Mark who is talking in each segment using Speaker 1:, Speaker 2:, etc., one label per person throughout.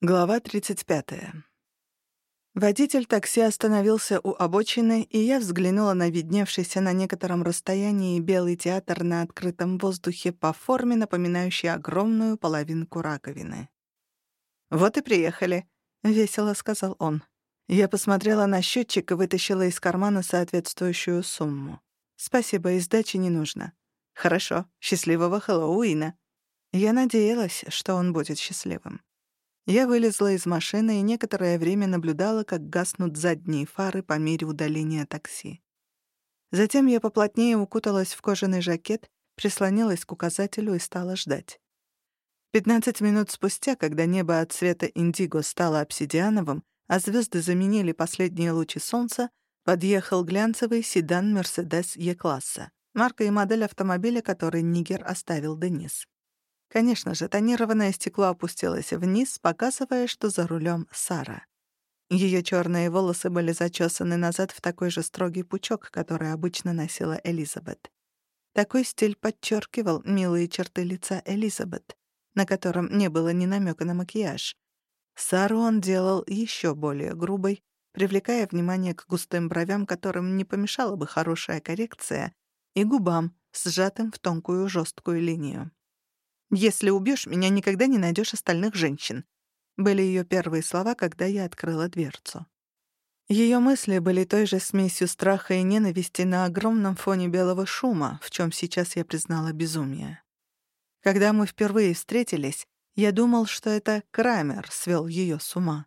Speaker 1: Глава 35. Водитель такси остановился у обочины, и я взглянула на видневшийся на некотором расстоянии белый театр на открытом воздухе по форме, напоминающий огромную половинку раковины. «Вот и приехали», — весело сказал он. Я посмотрела на счетчик и вытащила из кармана соответствующую сумму. «Спасибо, и сдачи не нужно». «Хорошо. Счастливого Хэллоуина». Я надеялась, что он будет счастливым. Я вылезла из машины и некоторое время наблюдала, как гаснут задние фары по мере удаления такси. Затем я поплотнее укуталась в кожаный жакет, прислонилась к указателю и стала ждать. Пятнадцать минут спустя, когда небо от цвета индиго стало обсидиановым, а звезды заменили последние лучи солнца, подъехал глянцевый седан Mercedes E-класса, марка и модель автомобиля, который Нигер оставил Денис. Конечно же, тонированное стекло опустилось вниз, показывая, что за рулем Сара. Ее черные волосы были зачесаны назад в такой же строгий пучок, который обычно носила Элизабет. Такой стиль подчеркивал милые черты лица Элизабет, на котором не было ни намека на макияж. Сару он делал еще более грубой, привлекая внимание к густым бровям, которым не помешала бы хорошая коррекция, и губам, сжатым в тонкую жесткую линию. «Если убьешь меня, никогда не найдешь остальных женщин», были ее первые слова, когда я открыла дверцу. Ее мысли были той же смесью страха и ненависти на огромном фоне белого шума, в чем сейчас я признала безумие. Когда мы впервые встретились, я думал, что это Крамер свел ее с ума.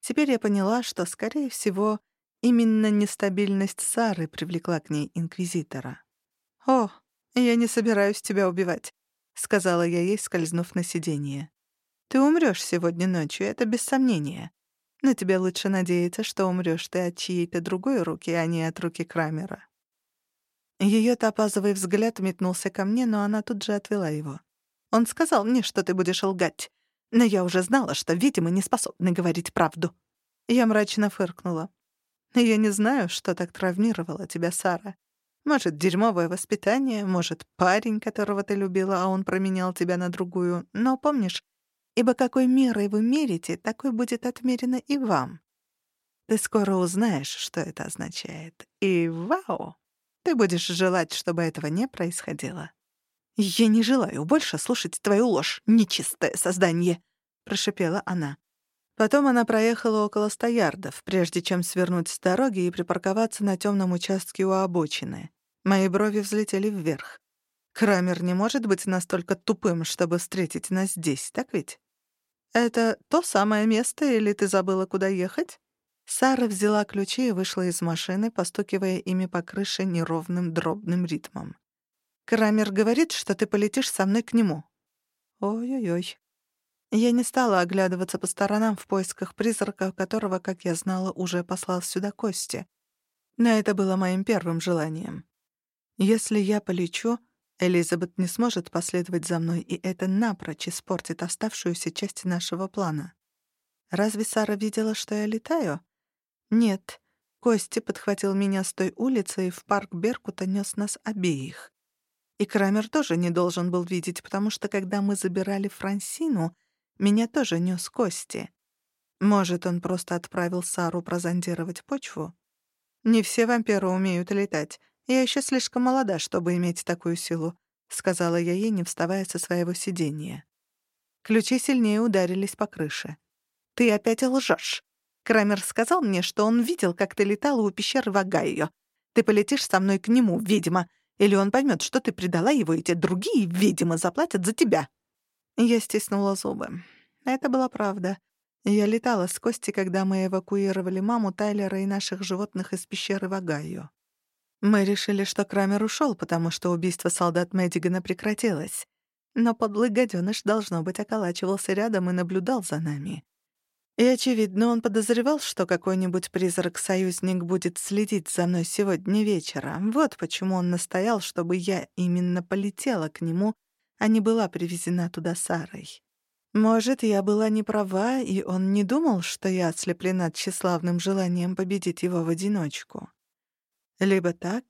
Speaker 1: Теперь я поняла, что, скорее всего, именно нестабильность Сары привлекла к ней Инквизитора. «О, я не собираюсь тебя убивать. — сказала я ей, скользнув на сиденье. «Ты умрёшь сегодня ночью, это без сомнения. Но тебе лучше надеяться, что умрёшь ты от чьей-то другой руки, а не от руки Крамера». Её топазовый взгляд метнулся ко мне, но она тут же отвела его. «Он сказал мне, что ты будешь лгать, но я уже знала, что, видимо, не способны говорить правду». Я мрачно фыркнула. «Я не знаю, что так травмировало тебя, Сара. Может, дерьмовое воспитание, может, парень, которого ты любила, а он променял тебя на другую. Но помнишь, ибо какой мерой вы мерите, такой будет отмерено и вам. Ты скоро узнаешь, что это означает. И вау! Ты будешь желать, чтобы этого не происходило. «Я не желаю больше слушать твою ложь, нечистое создание!» — прошипела она. Потом она проехала около ста ярдов, прежде чем свернуть с дороги и припарковаться на темном участке у обочины. Мои брови взлетели вверх. Крамер не может быть настолько тупым, чтобы встретить нас здесь, так ведь? Это то самое место, или ты забыла, куда ехать? Сара взяла ключи и вышла из машины, постукивая ими по крыше неровным дробным ритмом. «Крамер говорит, что ты полетишь со мной к нему». Ой-ой-ой. Я не стала оглядываться по сторонам в поисках призрака, которого, как я знала, уже послал сюда Кости. Но это было моим первым желанием. Если я полечу, Элизабет не сможет последовать за мной, и это напрочь испортит оставшуюся часть нашего плана. Разве Сара видела, что я летаю? Нет. Кости подхватил меня с той улицы и в парк Беркута нес нас обеих. И Крамер тоже не должен был видеть, потому что когда мы забирали Франсину, меня тоже нес Кости. Может, он просто отправил Сару прозондировать почву? Не все вампиры умеют летать, «Я еще слишком молода, чтобы иметь такую силу», — сказала я ей, не вставая со своего сиденья. Ключи сильнее ударились по крыше. «Ты опять лжешь. Крамер сказал мне, что он видел, как ты летала у пещеры Вагайо. Ты полетишь со мной к нему, видимо, или он поймет, что ты предала его, и те другие, видимо, заплатят за тебя». Я стиснула зубы. Это была правда. Я летала с Кости, когда мы эвакуировали маму Тайлера и наших животных из пещеры Вагайо. Мы решили, что Крамер ушел, потому что убийство солдат Мэддигана прекратилось. Но подлый гаденыш, должно быть, околачивался рядом и наблюдал за нами. И, очевидно, он подозревал, что какой-нибудь призрак-союзник будет следить за мной сегодня вечером. Вот почему он настоял, чтобы я именно полетела к нему, а не была привезена туда Сарой. Может, я была не права, и он не думал, что я ослеплена тщеславным желанием победить его в одиночку. Либо так,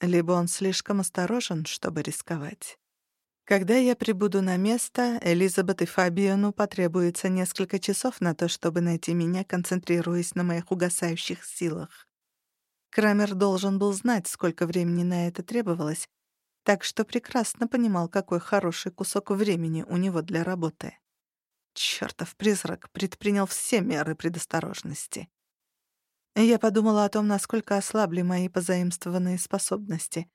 Speaker 1: либо он слишком осторожен, чтобы рисковать. Когда я прибуду на место, Элизабет и Фабиону потребуется несколько часов на то, чтобы найти меня, концентрируясь на моих угасающих силах. Крамер должен был знать, сколько времени на это требовалось, так что прекрасно понимал, какой хороший кусок времени у него для работы. Чёртов призрак предпринял все меры предосторожности. Я подумала о том, насколько ослабли мои позаимствованные способности.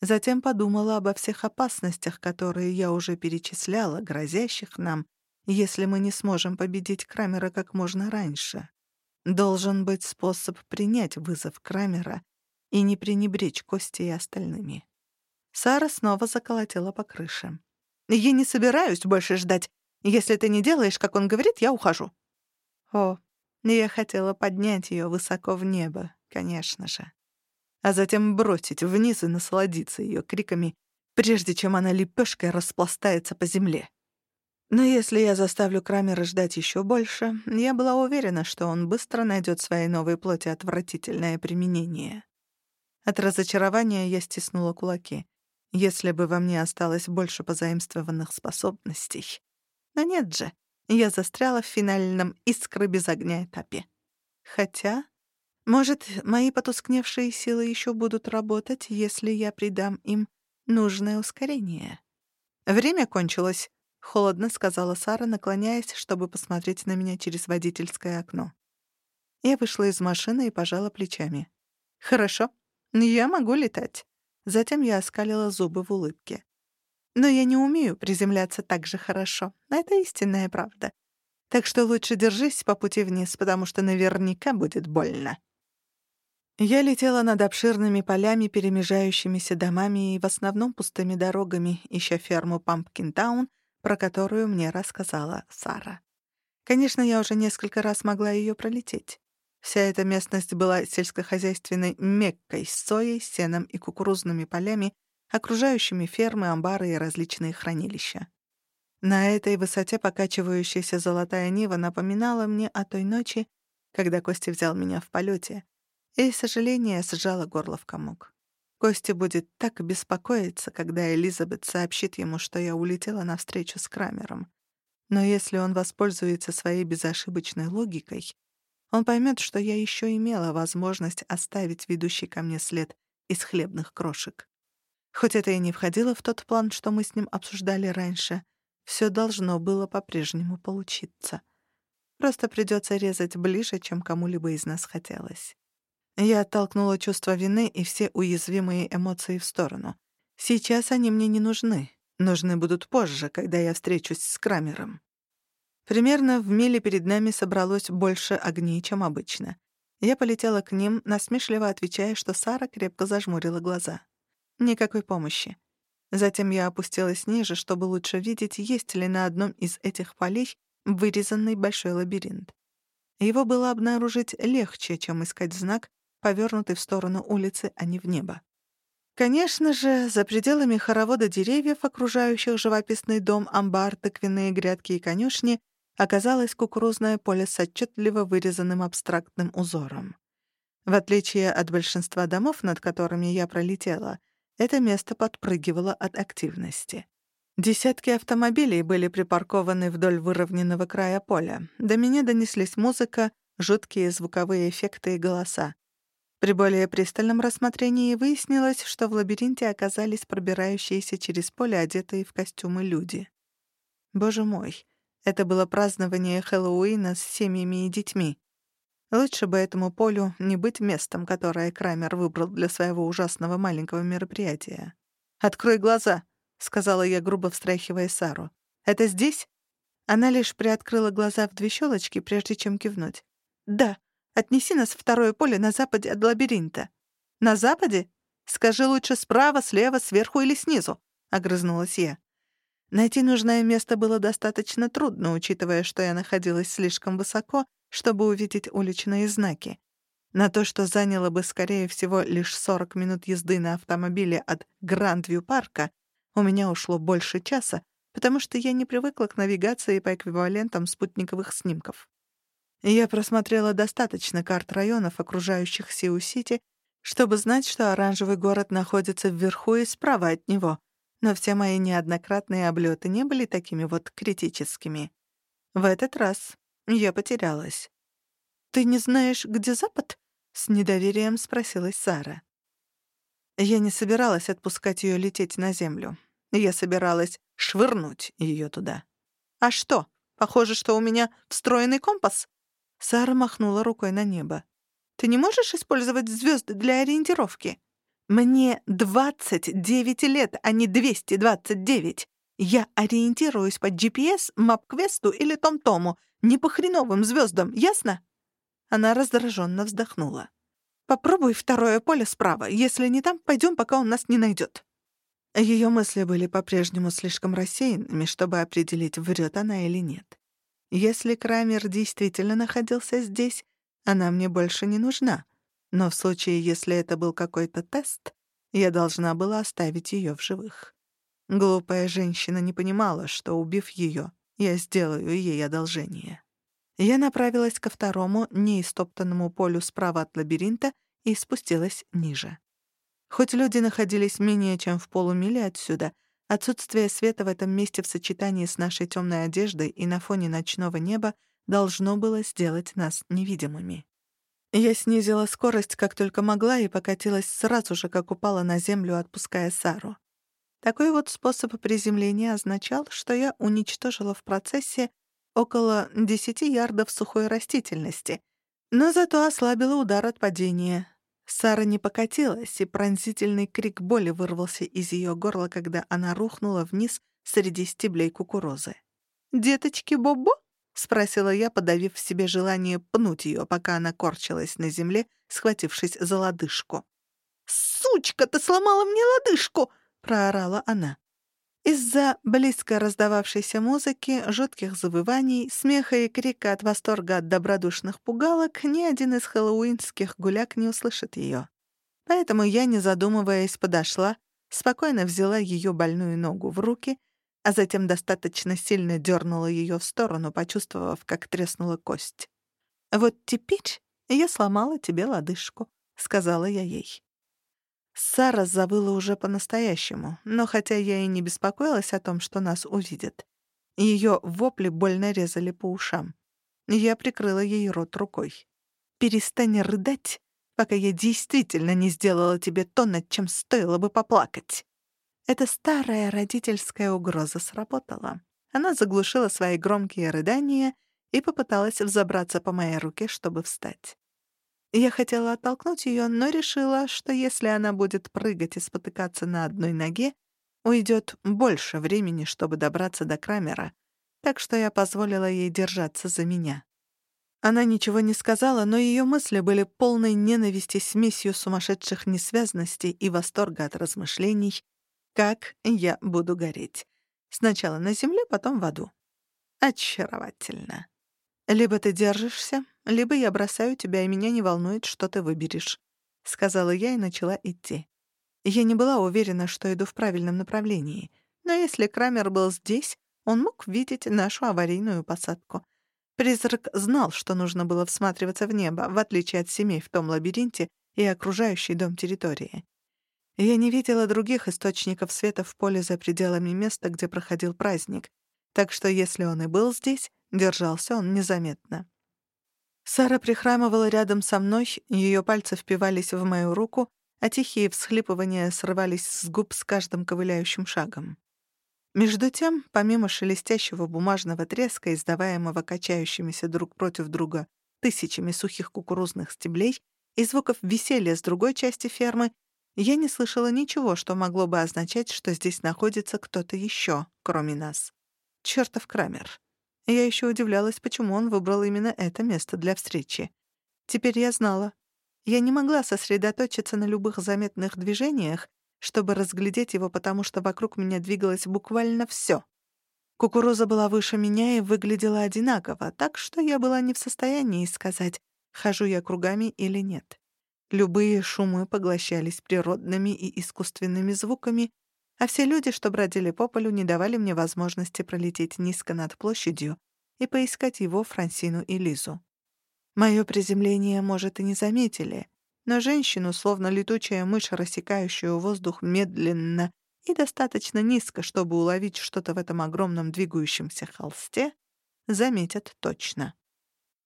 Speaker 1: Затем подумала обо всех опасностях, которые я уже перечисляла, грозящих нам, если мы не сможем победить Крамера как можно раньше. Должен быть способ принять вызов Крамера и не пренебречь Кости и остальными. Сара снова заколотила по крыше. «Я не собираюсь больше ждать. Если ты не делаешь, как он говорит, я ухожу». О, я хотела поднять ее высоко в небо, конечно же. А затем бросить вниз и насладиться ее криками, прежде чем она лепешкой распластается по земле. Но если я заставлю Крамера ждать еще больше, я была уверена, что он быстро найдет своей новой плоти отвратительное применение. От разочарования я стиснула кулаки. Если бы во мне осталось больше позаимствованных способностей. Но нет же, я застряла в финальном «искры без огня» этапе. Хотя, может, мои потускневшие силы еще будут работать, если я придам им нужное ускорение. Время кончилось. — холодно сказала Сара, наклоняясь, чтобы посмотреть на меня через водительское окно. Я вышла из машины и пожала плечами. «Хорошо, я могу летать». Затем я оскалила зубы в улыбке. «Но я не умею приземляться так же хорошо. Это истинная правда. Так что лучше держись по пути вниз, потому что наверняка будет больно». Я летела над обширными полями, перемежающимися домами и в основном пустыми дорогами, ища ферму Пампкинтаун — про которую мне рассказала Сара. Конечно, я уже несколько раз могла ее пролететь. Вся эта местность была сельскохозяйственной меккой с соей, сеном и кукурузными полями, окружающими фермы, амбары и различные хранилища. На этой высоте покачивающаяся золотая нива напоминала мне о той ночи, когда Костя взял меня в полете, и сожаление сжало горло в комок. Костя будет так беспокоиться, когда Элизабет сообщит ему, что я улетела на встречу с Крамером. Но если он воспользуется своей безошибочной логикой, он поймет, что я еще имела возможность оставить ведущий ко мне след из хлебных крошек. Хоть это и не входило в тот план, что мы с ним обсуждали раньше, все должно было по-прежнему получиться. Просто придется резать ближе, чем кому-либо из нас хотелось. Я оттолкнула чувство вины и все уязвимые эмоции в сторону. Сейчас они мне не нужны. Нужны будут позже, когда я встречусь с Крамером. Примерно в миле перед нами собралось больше огней, чем обычно. Я полетела к ним, насмешливо отвечая, что Сара крепко зажмурила глаза. Никакой помощи. Затем я опустилась ниже, чтобы лучше видеть, есть ли на одном из этих полей вырезанный большой лабиринт. Его было обнаружить легче, чем искать знак, повернутый в сторону улицы, а не в небо. Конечно же, за пределами хоровода деревьев, окружающих живописный дом, амбар, тыквенные грядки и конюшни, оказалось кукурузное поле с отчетливо вырезанным абстрактным узором. В отличие от большинства домов, над которыми я пролетела, это место подпрыгивало от активности. Десятки автомобилей были припаркованы вдоль выровненного края поля. До меня донеслись музыка, жуткие звуковые эффекты и голоса. При более пристальном рассмотрении выяснилось, что в лабиринте оказались пробирающиеся через поле одетые в костюмы люди. Боже мой, это было празднование Хэллоуина с семьями и детьми. Лучше бы этому полю не быть местом, которое Крамер выбрал для своего ужасного маленького мероприятия. «Открой глаза», — сказала я, грубо встряхивая Сару. «Это здесь?» Она лишь приоткрыла глаза в две щелочки, прежде чем кивнуть. «Да», Отнеси нас в второе поле на западе от лабиринта». «На западе? Скажи лучше справа, слева, сверху или снизу», — огрызнулась я. Найти нужное место было достаточно трудно, учитывая, что я находилась слишком высоко, чтобы увидеть уличные знаки. На то, что заняло бы, скорее всего, лишь 40 минут езды на автомобиле от Грандвью-парка, у меня ушло больше часа, потому что я не привыкла к навигации по эквивалентам спутниковых снимков. Я просмотрела достаточно карт районов, окружающих Сиу-Сити, чтобы знать, что оранжевый город находится вверху и справа от него, Но все мои неоднократные облеты не были такими вот критическими. В этот раз я потерялась. «Ты не знаешь, где Запад?» — с недоверием спросила Сара. Я не собиралась отпускать ее лететь на землю. Я собиралась швырнуть ее туда. «А что? Похоже, что у меня встроенный компас?» Сара махнула рукой на небо. «Ты не можешь использовать звезды для ориентировки?» «Мне 29 лет, а не 229. Я ориентируюсь по GPS, мап-квесту или том-тому, не по хреновым звездам, ясно?» Она раздраженно вздохнула. «Попробуй второе поле справа. Если не там, пойдем, пока он нас не найдет. Ее мысли были по-прежнему слишком рассеянными, чтобы определить, врет она или нет. Если Крамер действительно находился здесь, она мне больше не нужна. Но в случае, если это был какой-то тест, я должна была оставить ее в живых. Глупая женщина не понимала, что, убив ее, я сделаю ей одолжение. Я направилась ко второму, неистоптанному полю справа от лабиринта и спустилась ниже. Хоть люди находились менее чем в полумиле отсюда, отсутствие света в этом месте в сочетании с нашей темной одеждой и на фоне ночного неба должно было сделать нас невидимыми. Я снизила скорость как только могла и покатилась сразу же, как упала на землю, отпуская Сару. Такой вот способ приземления означал, что я уничтожила в процессе около 10 ярдов сухой растительности, но зато ослабила удар от падения. Сара не покатилась, и пронзительный крик боли вырвался из ее горла, когда она рухнула вниз среди стеблей кукурузы. «Деточки Бобо?» — спросила я, подавив в себе желание пнуть ее, пока она корчилась на земле, схватившись за лодыжку. «Сучка, ты сломала мне лодыжку!» — проорала она. Из-за близко раздававшейся музыки, жутких завываний, смеха и крика от восторга от добродушных пугалок ни один из хэллоуинских гуляк не услышит ее. Поэтому я, не задумываясь, подошла, спокойно взяла ее больную ногу в руки, а затем достаточно сильно дернула ее в сторону, почувствовав, как треснула кость. «Вот теперь я сломала тебе лодыжку», — сказала я ей. Сара забыла уже по-настоящему, но хотя я и не беспокоилась о том, что нас увидят, ее вопли больно резали по ушам. Я прикрыла ей рот рукой. «Перестань рыдать, пока я действительно не сделала тебе то, над чем стоило бы поплакать». Эта старая родительская угроза сработала. Она заглушила свои громкие рыдания и попыталась взобраться по моей руке, чтобы встать. Я хотела оттолкнуть ее, но решила, что если она будет прыгать и спотыкаться на одной ноге, уйдет больше времени, чтобы добраться до Крамера, так что я позволила ей держаться за меня. Она ничего не сказала, но ее мысли были полной ненависти смесью сумасшедших несвязностей и восторга от размышлений, как я буду гореть. Сначала на земле, потом в аду. Очаровательно. Либо ты держишься, либо я бросаю тебя, и меня не волнует, что ты выберешь», — сказала я и начала идти. Я не была уверена, что иду в правильном направлении, но если Крамер был здесь, он мог видеть нашу аварийную посадку. Призрак знал, что нужно было всматриваться в небо, в отличие от семей в том лабиринте и окружающей дом территории. Я не видела других источников света в поле за пределами места, где проходил праздник, так что если он и был здесь, Держался он незаметно. Сара прихрамывала рядом со мной, ее пальцы впивались в мою руку, а тихие всхлипывания срывались с губ с каждым ковыляющим шагом. Между тем, помимо шелестящего бумажного треска, издаваемого качающимися друг против друга тысячами сухих кукурузных стеблей, и звуков веселья с другой части фермы, я не слышала ничего, что могло бы означать, что здесь находится кто-то еще, кроме нас. Чёртов Крамер. Я еще удивлялась, почему он выбрал именно это место для встречи. Теперь я знала. Я не могла сосредоточиться на любых заметных движениях, чтобы разглядеть его, потому что вокруг меня двигалось буквально все. Кукуруза была выше меня и выглядела одинаково, так что я была не в состоянии сказать, хожу я кругами или нет. Любые шумы поглощались природными и искусственными звуками, а все люди, что бродили по полю, не давали мне возможности пролететь низко над площадью и поискать его, Франсину и Лизу. Мое приземление, может, и не заметили, но женщину, словно летучая мышь, рассекающую воздух медленно и достаточно низко, чтобы уловить что-то в этом огромном двигающемся холсте, заметят точно.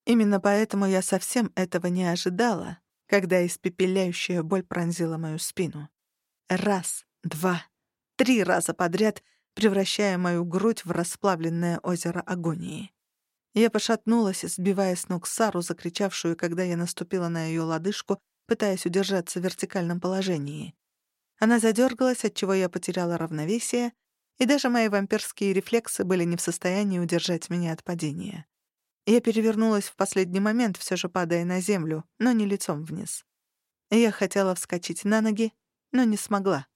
Speaker 1: Именно поэтому я совсем этого не ожидала, когда испепеляющая боль пронзила мою спину. Раз, два, три раза подряд, превращая мою грудь в расплавленное озеро агонии. Я пошатнулась, сбивая с ног Сару, закричавшую, когда я наступила на ее лодыжку, пытаясь удержаться в вертикальном положении. Она задергалась, отчего я потеряла равновесие, и даже мои вампирские рефлексы были не в состоянии удержать меня от падения. Я перевернулась в последний момент, все же падая на землю, но не лицом вниз. Я хотела вскочить на ноги, но не смогла.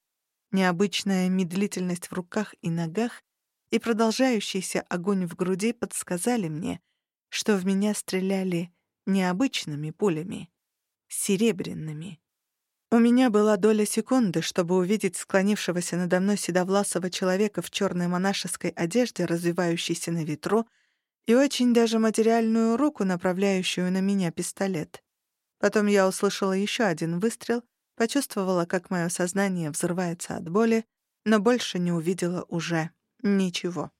Speaker 1: Необычная медлительность в руках и ногах и продолжающийся огонь в груди подсказали мне, что в меня стреляли необычными пулями, серебряными. У меня была доля секунды, чтобы увидеть склонившегося надо мной седовласого человека в черной монашеской одежде, развивающейся на ветру, и очень даже материальную руку, направляющую на меня пистолет. Потом я услышала еще один выстрел, почувствовала, как мое сознание взрывается от боли, но больше не увидела уже Ничего.